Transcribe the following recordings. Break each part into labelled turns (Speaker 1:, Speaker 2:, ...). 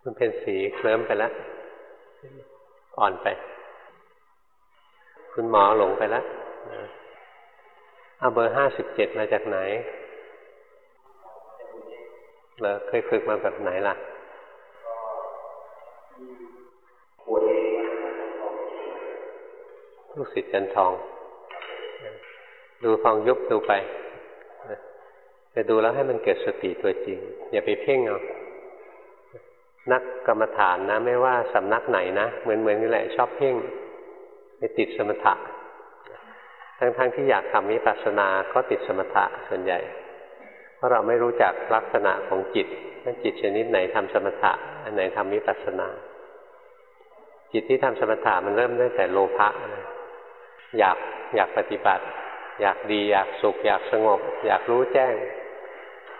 Speaker 1: คุณเป็นสีเคลิ้มไปแล้วอ่อนไป คุณหมอหลงไปแล้วเอาเบอร์ห้าสิบเจ็ดมาจากไหนเหรอเคยฝึกมาแบบไหนล่ะลูกศิษย์จันทอง ดูฟองยุบดูไปแต่ดูแล้วให้มันเกิดสติตัวจริง อย่าไปเพ่งเอา นักกรรมฐานนะ ไม่ว่าสำนักไหนนะ เหมือนเหมือนนี่แหละชอบเพ่งไปติดสมถะ ทั้งๆทที่อยากทำวิปัสสนาก็ติดสมถะส่วนใหญ่ เพราะเราไม่รู้จักลักษณะของจิตว่าจิตชนิดไหนทำสมถะ อันไหนทำวิปัสสนา จิตที่ทำสมถะมันเริ่มตั้งแต่โลภะนะอยากอยากปฏิบัติ อยากดีอยากสุข อยากสงบ อยากรู้แจ้ง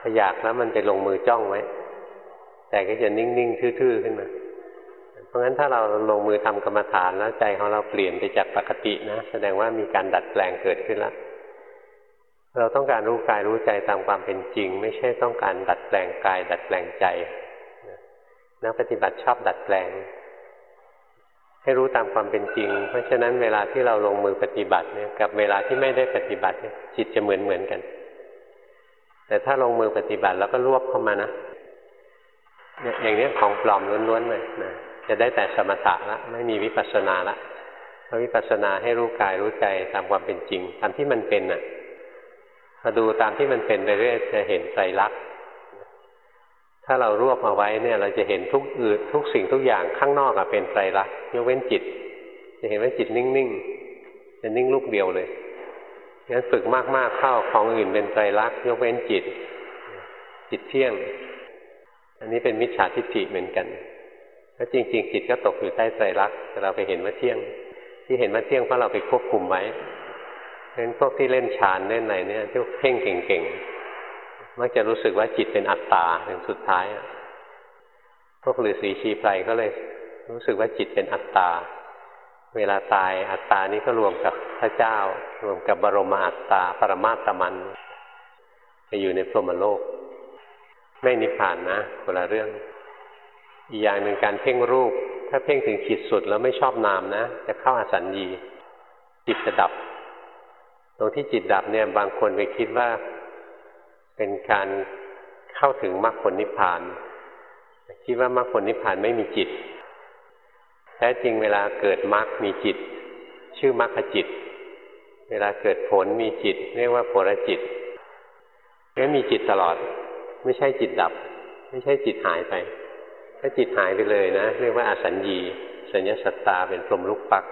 Speaker 1: พออยากแล้วมันไปลงมือจ้องไว้ แต่ก็จะนิ่งๆทื่อๆขึ้นมา เพราะงั้นถ้าเราลงมือทำกรรมฐานแล้วใจของเราเปลี่ยนไปจากปกตินะ แสดงว่ามีการดัดแปลงเกิดขึ้นแล้วเราต้องการรู้กายรู้ใจตามความเป็นจริง ไม่ใช่ต้องการดัดแปลงกาย ดัดแปลงใจนักปฏิบัติชอบดัดแปลง ให้รู้ตามความเป็นจริง เพราะฉะนั้นเวลาที่เราลงมือปฏิบัติเนี่ยกับเวลาที่ไม่ได้ปฏิบัติจิตจะเหมือนเหมือนกัน แต่ถ้าลงมือปฏิบัติแล้วก็รวบเข้ามานะ อย่างนี้ของปลอมล้วนๆเลยนะจะได้แต่สมถะละไม่มีวิปัสสนาละเพราะวิปัสสนาให้รู้กายรู้ใจตามความเป็นจริง ตามที่มันเป็นน่ะพอดูตามที่มันเป็นไปเรื่อยจะเห็นไตรลักษณ์ถ้าเรารวบมาไว้เนี่ย เราจะเห็นทุกอื่นทุกสิ่งทุกอย่างข้างนอกอะเป็นไตรลักษณ์ยกเว้นจิต จะเห็นว่าจิตนิ่งๆจะนิ่งลูกเดียวเลยงั้นฝึกมากๆเข้าของอื่นเป็นไตรลักษณ์ยกเว้นจิต จิตเที่ยง อันนี้เป็นมิจฉาทิฏฐิเหมือนกันแล้วจริง ๆ จิตก็ตกอยู่ใต้ไตรลักษณ์แต่เราไปเห็นว่าเที่ยง ที่เห็นว่าเที่ยงเพราะเราไปควบคุมไว้เพราะฉะนั้นพวกที่เล่นฌานเล่นอะไรเนี่ยที่เพ่งเก่งๆมักจะรู้สึกว่าจิตเป็นอัตตาถึงสุดท้ายพวกฤาษีชีไพรก็เลยรู้สึกว่าจิตเป็นอัตตา เวลาตายอัตตานี้ก็รวมกับพระเจ้า รวมกับบรมอัตตา ปรมาตมัน ไปอยู่ในพรหมโลก ไม่นิพพานนะคนละเรื่อง อีกอย่างหนึ่งการเพ่งรูป ถ้าเพ่งถึงขีดสุดแล้วไม่ชอบนามนะ จะเข้าอาสัญญีจิตจะดับ ตรงที่จิตดับเนี่ย บางคนไปคิดว่า เป็นการเข้าถึงมรรคผลนิพพาน คิดว่ามรรคผลนิพพานไม่มีจิตแท้จริงเวลาเกิดมรรคมีจิต ชื่อมรรคจิต เวลาเกิดผลมีจิต เรียกว่าผลจิตงั้นมีจิตตลอด ไม่ใช่จิตดับ ไม่ใช่จิตหายไป ถ้าจิตหายไปเลยนะ เรียกว่าอาสัญญีสัญญาสัตตาเป็นพรหมลูกปัก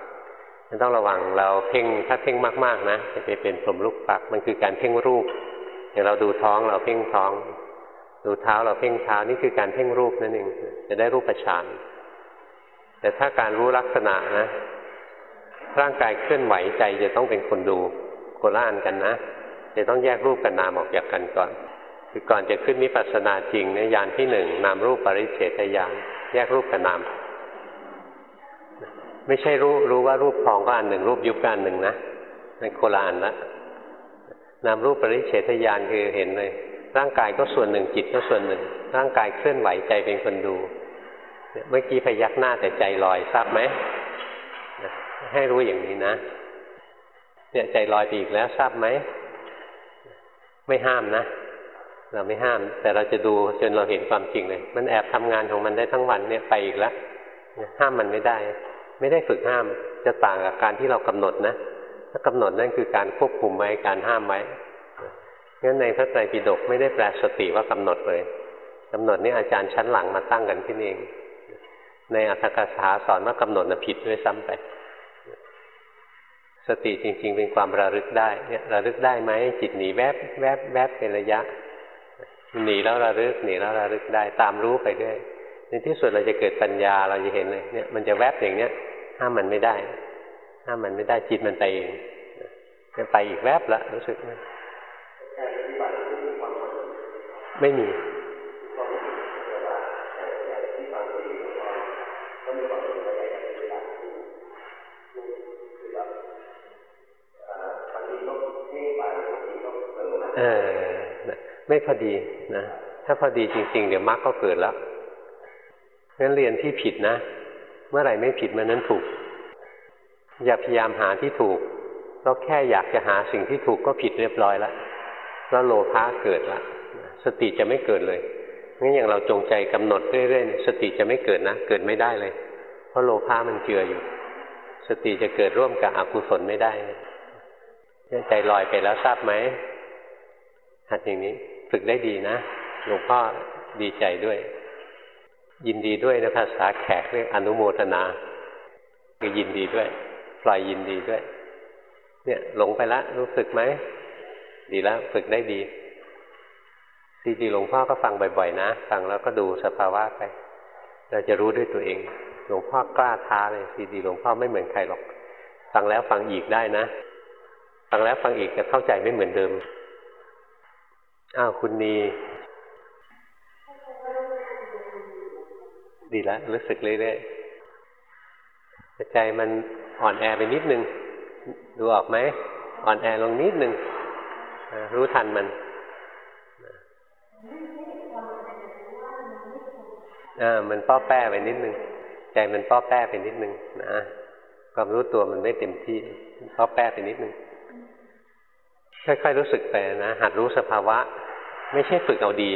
Speaker 1: มันต้องระวังเราเพ่งถ้าเพ่งมากๆนะจะไปเป็นพรหมลูกปักมันคือการเพ่งรูป อย่างเราดูท้องเราเพ่งท้อง ดูเท้าเราเพ่งเท้านี่คือการเพ่งรูปนั่นเองจะได้รูปฌานแต่ถ้าการรู้ลักษณะนะ ร่างกายเคลื่อนไหวใจจะต้องเป็นคนดูโคล่านกันนะจะต้องแยกรูปกับนามออกจากกันก่อน คือก่อนจะขึ้นมิปัสสนาจริงเนี่ยยานที่หนึ่งนามรูปปริเฉทยานแยกรูปกับนามไม่ใช่รู้รู้ว่ารูปพองก็อันหนึ่งรูปยุบก็อันหนึ่งนะเป็นโคลานละนามรูปปริเฉทญาณคือเห็นเลย ร่างกายก็ส่วนหนึ่งจิตก็ส่วนหนึ่ง ร่างกายเคลื่อนไหวใจเป็นคนดูเมื่อกี้พยักหน้าแต่ใจลอยทราบไหมให้รู้อย่างนี้นะ เนี่ยใจลอยไปอีกแล้วทราบไหมไม่ห้ามนะ เราไม่ห้าม แต่เราจะดูจนเราเห็นความจริงเลย มันแอบทำงานของมันได้ทั้งวันเนี่ยไปอีกแล้วห้ามมันไม่ได้ ไม่ได้ฝึกห้ามจะต่างกับการที่เรากำหนดนะถ้ากำหนดนั่นคือการควบคุมไว้การห้ามไว้งั้นในพระไตรปิฎกไม่ได้แปลสติว่ากำหนดเลยกำหนดนี่อาจารย์ชั้นหลังมาตั้งกันขึ้นเอง ในอัตถกถาสอนว่ากำหนดน่ะผิดด้วยซ้ำไป สติจริง ๆ เป็นความระลึกได้เนี่ยระลึกได้ไหมจิตหนีแวบแวบแวบเป็นระยะ หนีแล้วระลึกหนีแล้วระลึกได้ตามรู้ไปด้วยในที่สุดเราจะเกิดปัญญาเราจะเห็นเลยเนี่ยมันจะแวบอย่างเนี้ยห้ามมันไม่ได้ ห้ามมันไม่ได้จิตมันไปเองมันไปอีกแวบละรู้สึก ไม่มี ไม่พอดีนะถ้าพอดีจริง ๆ เดี๋ยวมรรคก็เกิดแล้วงั้นเรียนที่ผิดนะ เมื่อไหร่ไม่ผิดมันนั้นถูก อย่าพยายามหาที่ถูกเราแค่อยากจะหาสิ่งที่ถูกก็ผิดเรียบร้อยแล้วแล้วโลภะเกิดละสติจะไม่เกิดเลยงั้นอย่างเราจงใจกำหนดเรื่อยๆสติจะไม่เกิดนะ เกิดไม่ได้เลย เพราะโลภะมันเจืออยู่ สติจะเกิดร่วมกับอกุศลไม่ได้ใจลอยไปแล้วทราบไหมหัดอย่างนี้ ฝึกได้ดีนะหลวงพ่อดีใจด้วย ยินดีด้วยนะภาษาแขกเรียกอนุโมทนาคือยินดีด้วย ปล่อยยินดีด้วย เนี่ยหลงไปล้วรู้สึกไหมดีแล้วฝึกได้ดีซีดีหลวงพ่อก็ฟังบ่อยๆ นะ ฟังแล้วก็ดูสภาวะไป เราจะรู้ด้วยตัวเอง หลวงพ่อกล้าท้าเลยซีดีหลวงพ่อไม่เหมือนใครหรอก ฟังแล้วฟังอีกได้นะ ฟังแล้วฟังอีกจะเข้าใจไม่เหมือนเดิม อ้าวคุณนีดีแล้วรู้สึกเรื่อยๆใจมันอ่อนแอไปนิดนึง ดูออกไหมอ่อนแอลงนิดนึงรู้ทันมันอ่ามันป้อแป้ไปนิดนึง ใจมันป้อแป้ไปนิดนึงนะความรู้ตัวมันไม่เต็มที่ป้อแป้ไปนิดนึงค่อยๆรู้สึกไปนะหัดรู้สภาวะ ไม่ใช่ฝึกเอาดี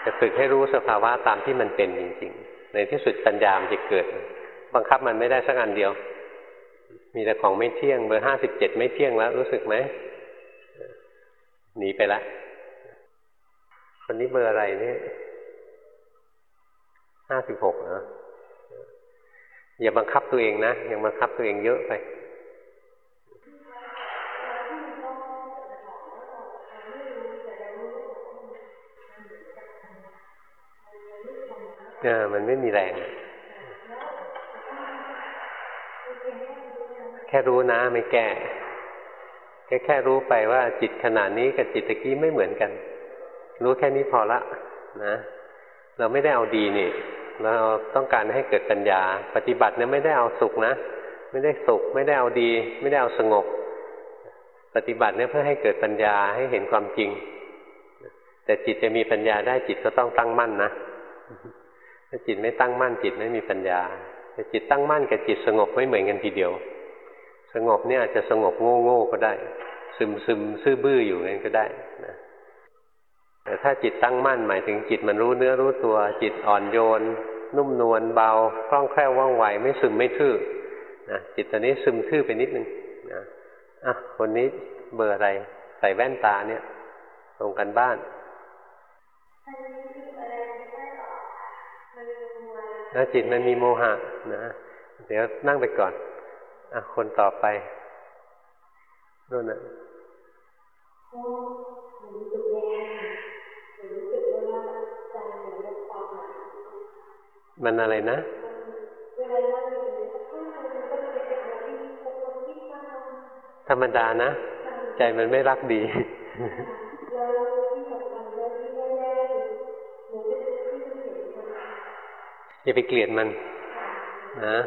Speaker 1: แต่ฝึกให้รู้สภาวะตามที่มันเป็นจริงๆ ในที่สุดปัญญามจะเกิด บังคับมันไม่ได้สักอันเดียว มีแต่ของไม่เที่ยงเบอร์ห้าสิบเจ็ดไม่เที่ยงแล้ว รู้สึกไหมหนีไปละคนนี้เบอร์อะไรเนี่ยห้าสิบหกนะอย่าบังคับตัวเองนะยังบังคับตัวเองเยอะไป เออมันไม่มีแรง แค่รู้นะไม่แก้แค่แค่รู้ไปว่าจิตขนาดนี้กับจิตตะกี้ไม่เหมือนกัน รู้แค่นี้พอละนะ เราไม่ได้เอาดีนี่ เราต้องการให้เกิดปัญญา ปฏิบัติเนี่ยไม่ได้เอาสุขนะ ไม่ได้สุข ไม่ได้เอาดี ไม่ได้เอาสงบ ปฏิบัติเนี่ยเพื่อให้เกิดปัญญาให้เห็นความจริง แต่จิตจะมีปัญญาได้จิตก็ต้องตั้งมั่นนะ ถ้าจิตไม่ตั้งมั่นจิตไม่มีปัญญาแต่จิตตั้งมั่นกับจิตสงบไม่เหมือนกันทีเดียว สงบเนี่ยอาจจะสงบโง่โง่ก็ได้ ซึมซึมซื่อบื้ออยู่นั่นก็ได้นะแต่ถ้าจิตตั้งมั่นหมายถึงจิตมันรู้เนื้อรู้ตัว จิตอ่อนโยน นุ่มนวลเบาคล่องแคล่วว่องไวไม่ซึมไม่ทื่อนะจิตตอนนี้ซึมทื่อไปนิดนึงนะอะคนนี้เบอร์อะไรใส่แว่นตาเนี่ยตรงกันบ้าน แล้วจิตมันมีโมหะนะเดี๋ยวนั่งไปก่อนอะคนต่อไปนู่นน่ะมันอะไรนะธรรมดานะ ใจมันไม่รักดี อย่าไปเกลียดมันนะ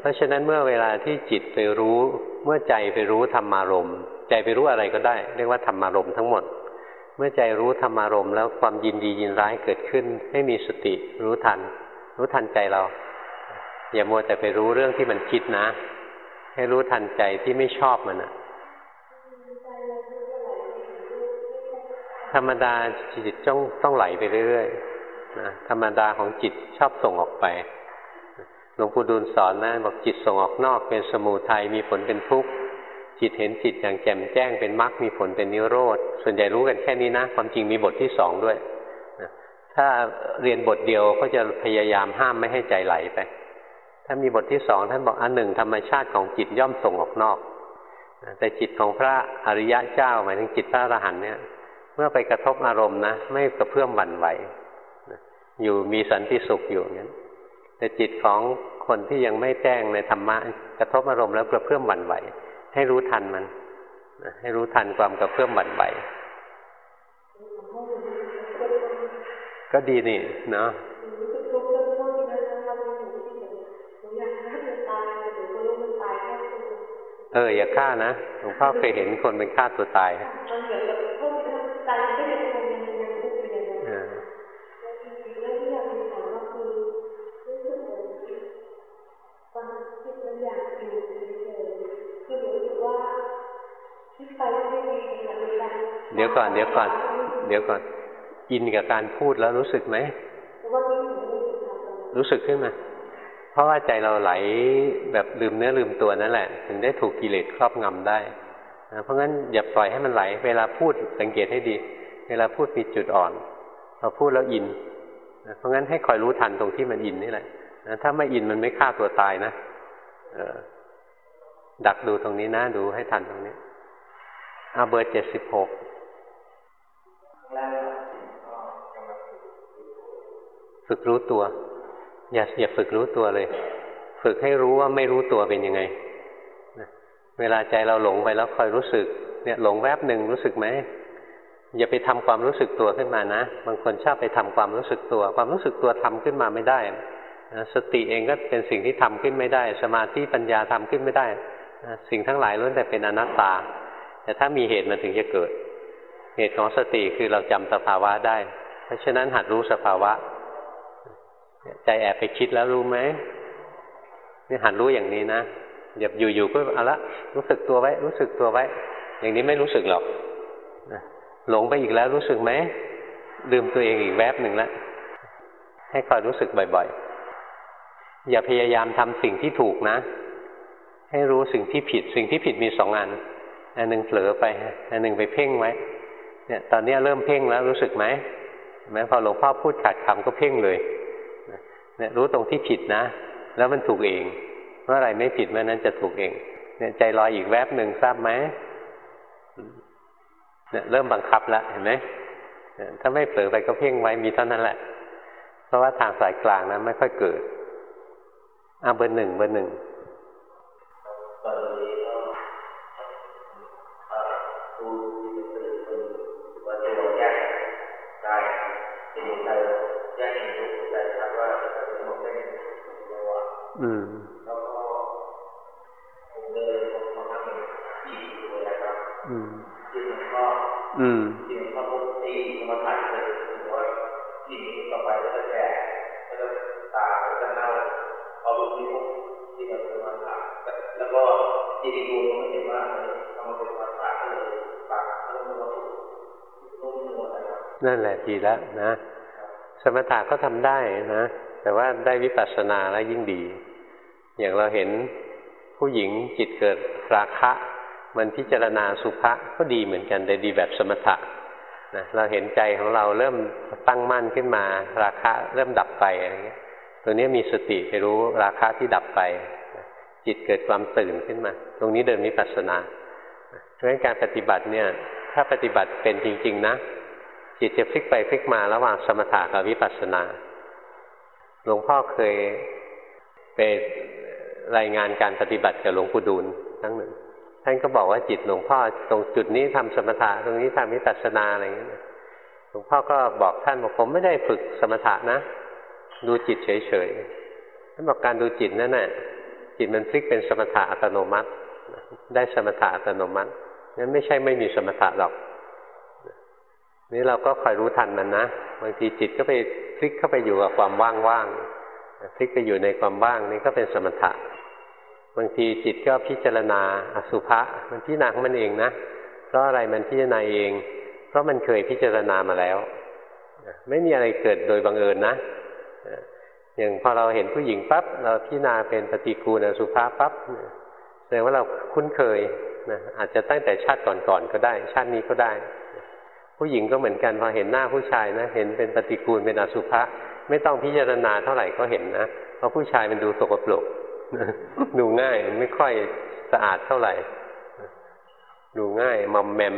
Speaker 1: เพราะฉะนั้นเมื่อเวลาที่จิตไปรู้เมื่อใจไปรู้ธรรมารมใจไปรู้อะไรก็ได้ เรียกว่าธรรมารมทั้งหมด เมื่อใจรู้ธรรมารมแล้วความยินดียินร้ายเกิดขึ้น ให้มีสติรู้ทัน รู้ทันใจเรา อย่ามัวแต่ไปรู้เรื่องที่มันคิดนะ ให้รู้ทันใจที่ไม่ชอบมันอะธรรมดาจิตต้องต้องไหลไปเรื่อย นะธรรมดาของจิตชอบส่งออกไปหลวงปู่ดูลสอนนะบอกจิตส่งออกนอกเป็นสมูทัยมีผลเป็นทุกข์จิตเห็นจิตอย่างแจ่มแจ้งเป็นมรรคมีผลเป็นนิโรธ ส่วนใหญ่รู้กันแค่นี้นะ ความจริงมีบทที่สองด้วยนะถ้าเรียนบทเดียวก็จะพยายามห้ามไม่ให้ใจไหลไป ถ้ามีบทที่สองท่านบอกอันหนึ่งธรรมชาติของจิตย่อมส่งออกนอกแต่จิตของพระอริยะเจ้าหมายถึงจิตพระอรหันต์เนี่ย เมื่อไปกระทบอารมณ์นะ ไม่กระเพื่อมหวั่นไหว อยู่มีสันติสุขอยู่นั้นแต่จิตของคนที่ยังไม่แจ้งในธรรมะกระทบอารมณ์แล้วกระเพื่อมหวั่นไหว ให้รู้ทันมันให้รู้ทันความกระเพื่อมหวั่นไหว ก็ดีนี่เนาะเอออย่าฆ่านะหลวงพ่อเคยเห็นคนเป็นฆ่าตัวตาย ดี๋ยวก่อนเดี๋ยวก่อน เดี๋ยวก่อนอินกับการพูดแล้วรู้สึกไหม รู้สึกขึ้นมา เพราะว่าใจเราไหลแบบลืมเนื้อลืมตัวนั่นแหละ ถึงได้ถูกกิเลสครอบงำได้เพราะงั้นอย่าปล่อยให้มันไหล เวลาพูดสังเกตให้ดี เวลาพูดมีจุดอ่อนพอพูดแล้วอินเพราะงั้นให้คอยรู้ทันตรงที่มันอินนี่แหละถ้าไม่อินมันไม่ฆ่าตัวตายนะดักดูตรงนี้นะดูให้ทันตรงนี้เอาเบอร์เจ็ดสิบหก ฝึกรู้ตัว อย่าอย่าฝึกรู้ตัวเลย ฝึกให้รู้ว่าไม่รู้ตัวเป็นยังไงเวลาใจเราหลงไปแล้วคอยรู้สึก เนี่ยหลงแวบหนึ่งรู้สึกไหมอย่าไปทำความรู้สึกตัวขึ้นมานะ บางคนชอบไปทำความรู้สึกตัว ความรู้สึกตัวทำขึ้นมาไม่ได้สติเองก็เป็นสิ่งที่ทำขึ้นไม่ได้ สมาธิปัญญาทำขึ้นไม่ได้ สิ่งทั้งหลายล้วนแต่เป็นอนัตตา แต่ถ้ามีเหตุมันถึงจะเกิด เหตุของสติคือเราจำสภาวะได้ เพราะฉะนั้นหัดรู้สภาวะ ใจแอบไปคิดแล้วรู้ไหมนี่หัดรู้อย่างนี้นะอย่าอยู่ๆก็เอาละรู้สึกตัวไว้ รู้สึกตัวไว้ อย่างนี้ไม่รู้สึกหรอกหลงไปอีกแล้วรู้สึกไหมลืมตัวเองอีกแวบหนึ่งแล้วให้คอยรู้สึกบ่อยๆ อย่าพยายามทำสิ่งที่ถูกนะ ให้รู้สิ่งที่ผิด สิ่งที่ผิดมีสองอัน อันหนึ่งเผลอไป อันหนึ่งไปเพ่งไว้ เนี่ยตอนนี้เริ่มเพ่งแล้วรู้สึกไหมแม้พอหลวงพ่อพูดขาดคำก็เพ่งเลยเนี่ยรู้ตรงที่ผิดนะ แล้วมันถูกเองเมื่อไรไม่ผิดเมื่อนั้นจะถูกเอง เนี่ยใจลอยอีกแวบหนึ่งทราบไหมเนี่ยเริ่มบังคับแล้วเห็นไหมถ้าไม่เผลอไปก็เพ่งไว้มีเท่านั้นแหละ เพราะว่าทางสายกลางนะไม่ค่อยเกิดอ่าเบอร์หนึ่งเบอร์หนึ่ง อืมอืมอืมจริงก็พุทธีสมถะเลยถือว่าที่นี้ต่อไปก็จะแก่ก็จะตาก็จะเน่าพอรู้ที่พุที่มันเป็นสมถะแล้วก็ที่ดีดูมันเห็นว่าทำมาเป็นสมถะก็เลยปากต้องมือต้องมือนะครับนั่นแหละดีแล้วนะ สมถะก็ทำได้นะ แต่ว่าได้วิปัสสนาแล้วยิ่งดี อย่างเราเห็นผู้หญิงจิตเกิดราคะ มันพิจารณาสุภะก็ดีเหมือนกันแต่ดีแบบสมถะนะเราเห็นใจของเราเริ่มตั้งมั่นขึ้นมา ราคะเริ่มดับไปอะไรเงี้ย ตัวนี้มีสติไปรู้ราคะที่ดับไป จิตเกิดความตื่นขึ้นมา ตรงนี้เดินมิปัสสนาเพราะฉะนั้นการปฏิบัติเนี่ยถ้าปฏิบัติเป็นจริง ๆ นะ จิตจะพลิกไปพลิกมาระหว่างสมถะกับวิปัสสนา หลวงพ่อเคยไปรายงานการปฏิบัติกับหลวงปู่ดูลทั้งหนึ่ง ท่านก็บอกว่าจิตหลวงพ่อตรงจุดนี้ทำสมถะตรงนี้ทำวิปัสสนาอะไรอย่างเงี้ยหลวงพ่อก็บอกท่านบอกผมไม่ได้ฝึกสมถะนะ ดูจิตเฉยๆท่านบอกการดูจิตนั่นแหละจิตมันพลิกเป็นสมถะอัตโนมัติ ได้สมถะอัตโนมัตินั้นไม่ใช่ไม่มีสมถะหรอก นี่เราก็คอยรู้ทันมันนะบางทีจิตก็ไปพลิกเข้าไปอยู่กับความว่างๆพลิกไปอยู่ในความว่างนี่ก็เป็นสมถะบางทีจิตก็พิจารณาอสุภะมันพิจารณาของมันเองนะเพราะอะไรมันพิจารณาเอง เพราะมันเคยพิจารณามาแล้วไม่มีอะไรเกิดโดยบังเอิญนะอย่างพอเราเห็นผู้หญิงปั๊บเราพิจารณาเป็นปฏิกูลอสุภะปั๊บแสดงว่าเราคุ้นเคยนะอาจจะตั้งแต่ชาติก่อนๆก็ได้ ชาตินี้ก็ได้ ผู้หญิงก็เหมือนกันพอเห็นหน้าผู้ชายนะ เห็นเป็นปฏิกูลเป็นอสุภะไม่ต้องพิจารณาเท่าไหร่ก็เห็นนะเพราะผู้ชายมันดูสกปรกดูง่ายไม่ค่อยสะอาดเท่าไหร่ ดูง่ายมอมแมม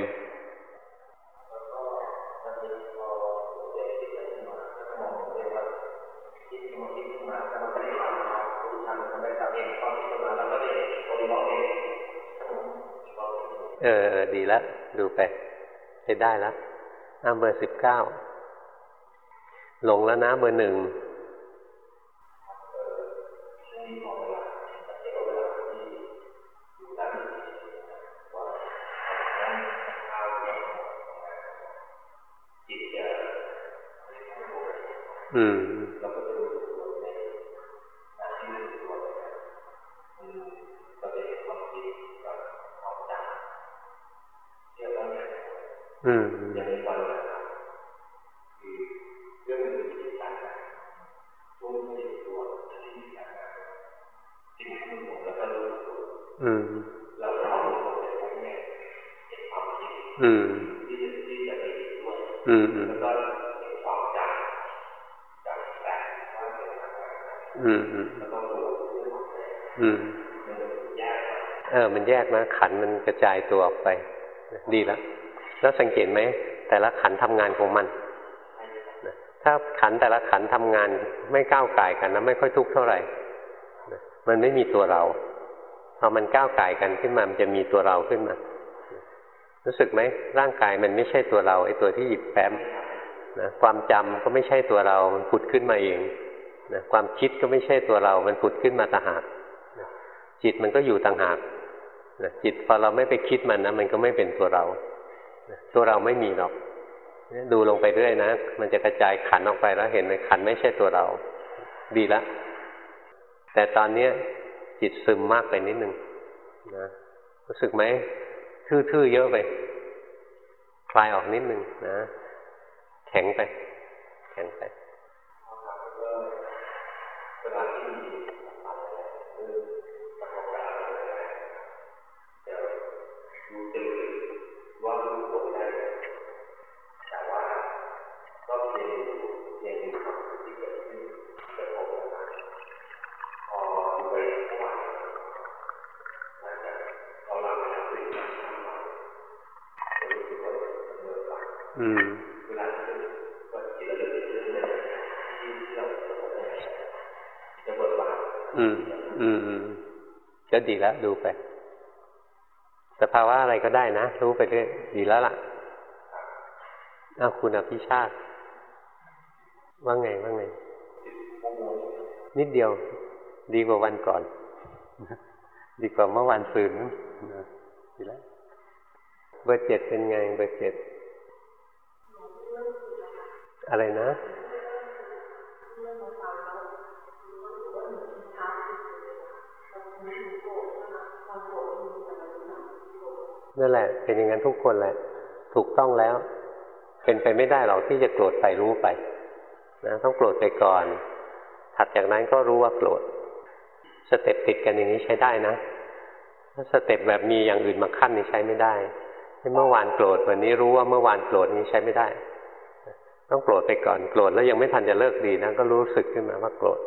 Speaker 1: เออ ดีแล้ว ดูไปใช้ได้แล้ว อ่าเบอร์สิบเก้าหลงแล้วนะเบอร์หนึ่งอืม อืมอืมอืมอืมอืมอืมอืมเออ มันแยกนะขันมันกระจายตัวออกไป ดีแล้ว แล้วสังเกตไหม แต่ละขันทำงานของมัน ถ้าขันแต่ละขันทำงานไม่ก้าวไก่กันนะไม่ค่อยทุกข์เท่าไหร่ มันไม่มีตัวเรา พอมันก้าวไก่กันขึ้นมา มันจะมีตัวเราขึ้นมา รู้สึกไหมร่างกายมันไม่ใช่ตัวเราไอ้ตัวที่หยิบแฟ้มนะความจำก็ไม่ใช่ตัวเรา มันผุดขึ้นมาเองนะความคิดก็ไม่ใช่ตัวเรา มันผุดขึ้นมาต่างหากนะจิตมันก็อยู่ต่างหากนะจิตพอเราไม่ไปคิดมันนะมันก็ไม่เป็นตัวเรานะตัวเราไม่มีหรอกดูลงไปเรื่อยนะ มันจะกระจายขันออกไปแล้วเห็นไหมขันไม่ใช่ตัวเรา ดีแล้วแต่ตอนเนี้ย จิตซึมมากไปนิดหนึ่งนะรู้สึกไหมทื่อๆเยอะไป คลายออกนิดหนึ่งนะ แข็งไป แข็งไป อืมอืมอืม อืม ก็ดีแล้วดูไป สภาวะอะไรก็ได้นะ รู้ไปเรื่อยดีแล้วล่ะเอาคุณอภิชาติว่าไงว่าไง นิดเดียว ดีกว่าวันก่อน ดีกว่าเมื่อวันซืนดีแล้ว เบอร์เจ็ดเป็นไง เบอร์เจ็ด อะไรนะนั่นแหละ เป็นอย่างนั้นทุกคนแหละ ถูกต้องแล้ว เป็นไปไม่ได้หรอกที่จะโกรธไปรู้ไปนะต้องโกรธไปก่อน ถัดจากนั้นก็รู้ว่าโกรธสเต็ปติดกันอย่างนี้ใช้ได้นะถ้าสเต็ปแบบมีอย่างอื่นมาขั้นนี่ใช้ไม่ได้เมื่อวานโกรธวันนี้รู้ว่าเมื่อวานโกรธนี้ใช้ไม่ได้ ต้องโกรธไปก่อนโกรธแล้วยังไม่ทันจะเลิกดีนะก็รู้สึกขึ้นมาว่าโกรธ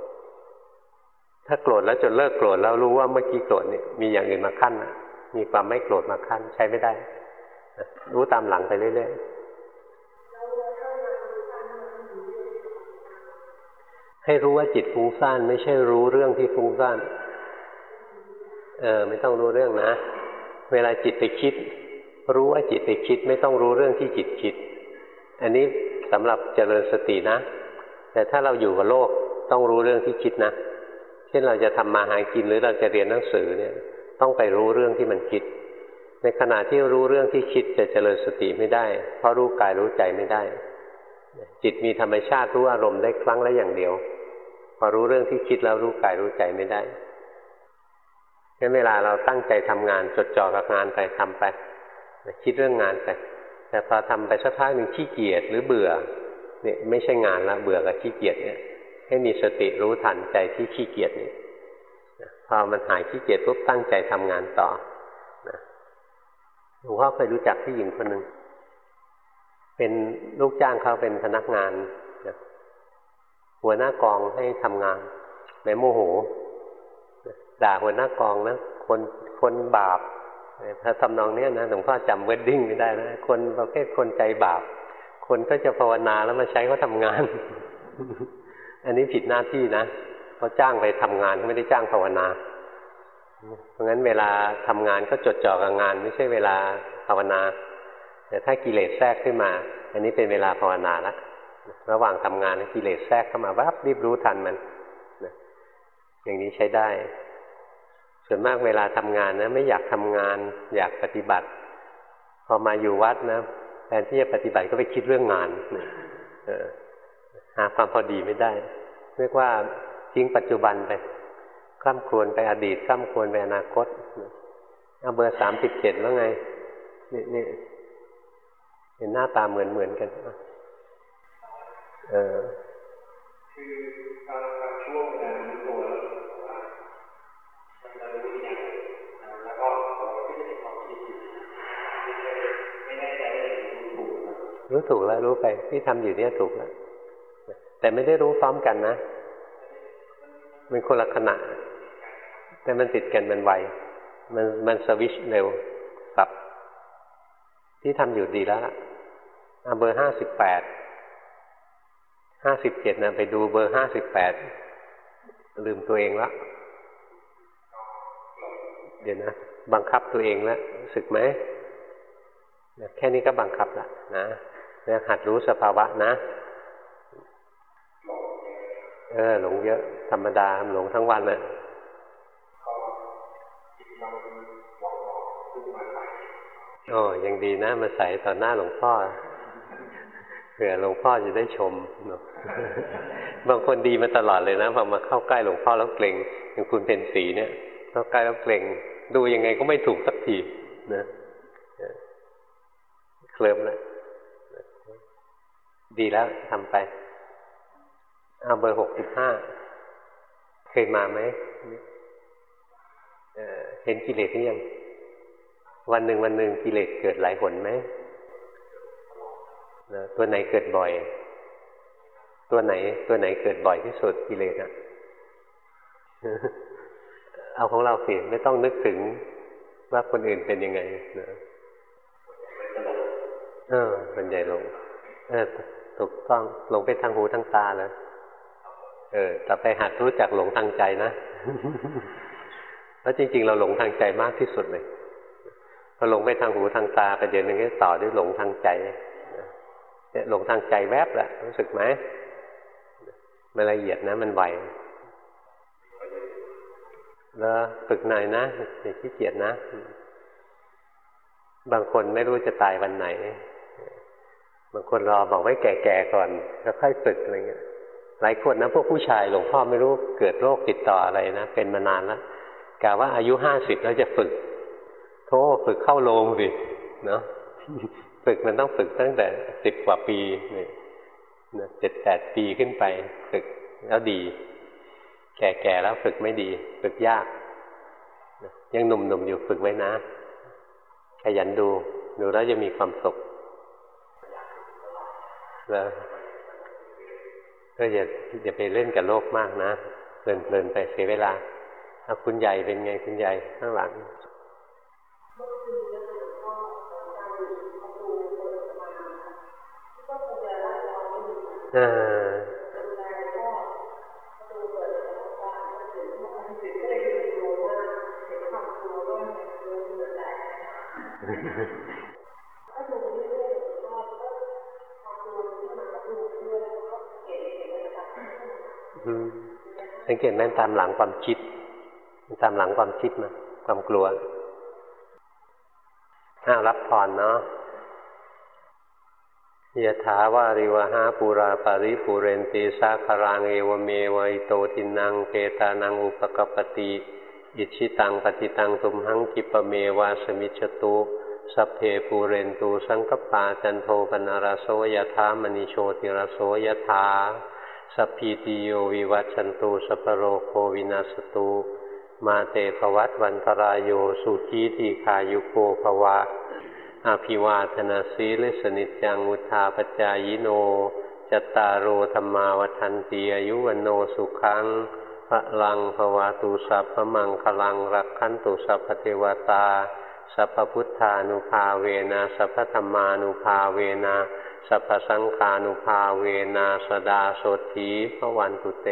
Speaker 1: ถ้าโกรธแล้วจนเลิกโกรธแล้วรู้ว่าเมื่อกี้โกรธนี่มีอย่างอื่นมาขั้นนะมีความไม่โกรธมาขั้นใช้ไม่ได้รู้ตามหลังไปเรื่อยๆให้รู้ว่าจิตฟุ้งซ่านไม่ใช่รู้เรื่องที่ฟุ้งซ่านเออไม่ต้องรู้เรื่องนะ เวลาจิตไปคิด รู้ว่าจิตไปคิด ไม่ต้องรู้เรื่องที่จิตคิด อันนี้ สำหรับเจริญสตินะ แต่ถ้าเราอยู่กับโลกต้องรู้เรื่องที่คิดนะ เช่นเราจะทำมาหากินหรือเราจะเรียนหนังสือเนี่ย ต้องไปรู้เรื่องที่มันคิด ในขณะที่รู้เรื่องที่คิดจะเจริญสติไม่ได้ เพราะรู้กายรู้ใจไม่ได้ จิตมีธรรมชาติรู้อารมณ์ได้ครั้งละอย่างเดียว พอรู้เรื่องที่คิดแล้วรู้กายรู้ใจไม่ได้งั้นเวลาเราตั้งใจทำงานจดจ่อกับงานไปทำไป คิดเรื่องงานไป แต่พอทำไปสักพักหนึ่งขี้เกียจหรือเบื่อเนี่ยไม่ใช่งานละเบื่อกับขี้เกียจเนี่ยให้มีสติรู้ทันใจที่ขี้เกียจนี่พอมันหายขี้เกียจปุ๊บตั้งใจทำงานต่อหลวงพ่อเคยรู้จักผู้หญิงคนหนึ่งเป็นลูกจ้างเขาเป็นพนักงานหัวหน้ากองให้ทำงานในโมโหด่าหัวหน้า กองนะคนคนบาป ถ้าทำนองนี้นะหลวงพ่อจำเวดดิ้งไม่ได้นะคนประเภทคนใจบาป คนก็จะภาวนาแล้วมาใช้เขาทำงาน อันนี้ผิดหน้าที่นะเขาจ้างไปทำงานไม่ได้จ้างภาวนา เพราะงั้นเวลาทำงานก็จดจ่อกับงาน ไม่ใช่เวลาภาวนา แต่ถ้ากิเลสแทรกขึ้นมา อันนี้เป็นเวลาภาวนาละระหว่างทำงานกิเลสแทรกเข้ามาวับรีบรู้ทันมันอย่างนี้ใช้ได้ ส่วนมากเวลาทำงานนะ ไม่อยากทำงาน อยากปฏิบัติ พอมาอยู่วัดนะแทนที่จะปฏิบัติก็ไปคิดเรื่องงานหาความพอดีไม่ได้เรียกว่าทิ้งปัจจุบันไปคล่ำครวญไปอดีตคล่ำครวญไปอนาคตเอาเบอร์สามสิบเจ็ดแล้วไงนี่นี่เห็นหน้าตาเหมือนเหมือนกัน เออ คือการช่วง รู้ถูกแล้วรู้ไปที่ทำอยู่เนี่ยถูกแล้วแต่ไม่ได้รู้พร้อมกันนะมันคนละขณะ แต่มันติดกันมันไวมันมันสวิชเร็วสับที่ทำอยู่ดีแล้วเอาเบอร์ห้าสิบแปดห้าสิบเจ็ดนะไปดูเบอร์ห้าสิบแปดลืมตัวเองละเดี๋ยวนะบังคับตัวเองแล้วรู้สึกไหมแค่นี้ก็บังคับละนะ เนี่ยหัดรู้สภาวะนะ เออ หลงเยอะ ธรรมดาหลงทั้งวันเลยโอ้ยังดีนะ มาใส่ต่อหน้าหลวงพ่อเผื่อหลวงพ่อจะได้ชม บางคนดีมาตลอดเลยนะพอมาเข้าใกล้หลวงพ่อแล้วเกรงอย่างคุณเป็นสีเนี่ยเข้าใกล้แล้วเกรงดูยังไงก็ไม่ถูกสักทีนะเคลิมแล้ว ดีแล้วทำไปเอาเบอร์หกสิบห้าเคยมาไหมเห็นกิเลสหรือยัง วันหนึ่งวันหนึ่งกิเลสเกิดหลายหนไหมตัวไหนเกิดบ่อย ตัวไหน ตัวไหนเกิดบ่อยที่สุดกิเลสอะเอาของเราสิไม่ต้องนึกถึงว่าคนอื่นเป็นยังไงนะเออเป็นใหญ่ลงเออ ถูกต้องหลงไปทางหูทางตาเลยเออต่อไปหัดรู้จักหลงทางใจนะแล้วจริง ๆ เราหลงทางใจมากที่สุดเลยพอหลงไปทางหูทางตาไปเดี๋ยวนึงก็ต่อด้วยหลงทางใจเนี่ยหลงทางใจแวบแหละรู้สึกไหมมันละเอียดนะมันไวแล้วฝึกหน่อยนะอย่าขี้เกียจนะ บางคนไม่รู้จะตายวันไหน บางคนรอบอกไว้แก่ๆก่อนแล้วค่อยฝึกอะไรเงี้ย หลายคนนะพวกผู้ชายหลวงพ่อไม่รู้เกิดโรคติดต่ออะไรนะเป็นมานานแล้วกะว่าอายุห้าสิบแล้วจะฝึกโธ่ฝึกเข้าโรงสิเนาะฝึกมันต้องฝึกตั้งแต่สิบกว่าปีเนี่ยเจ็ดแปดปีขึ้นไป ฝึกแล้วดี แก่ๆแล้วฝึกไม่ดี ฝึกยากยังหนุ่มๆอยู่ฝึกไว้นะ ขยันดู ดูแล้วจะมีความสุข นะก็อย่าอย่าไปเล่นกับโลกมากนะเพลินๆไปเสียเวลาถ้าคุณใหญ่เป็นไงคุณใหญ่ข้างหลังอ่า สังเกตไหมตามหลังความคิด ตามหลังความคิดมาความกลัวอ้ารับพรเนาะยะถาวาริวหาปุราปาริปุเรนตีสาคารังเอวเมวัยโตทินังเกตานังอุปกปติอิชิตังปฏิตังตุมหังกิปเมวาสมิจตุสัพเพปูเรนตูสังกปาจันโทปนารโสยถามณิโชติรโสยถา สัพพีติโยวิวัชันตูสัพโรโควินาสตู มาเตภวัตวันตรายโยสุขีทีขายุโกภวะอาภิวาธนาสีเลสนิจังุทาปจายโนจตารโรธรรมาวันตีอายุวันโนสุขังพระลังภวาตุสัพพมังคลังรักขันตุสัพพเทวตา สัพพุทธานุภาเวนะสัพพธรรมานุภาเวนะ สัพพสังกานุภาเวนาสดาโสธีพระวันตุเต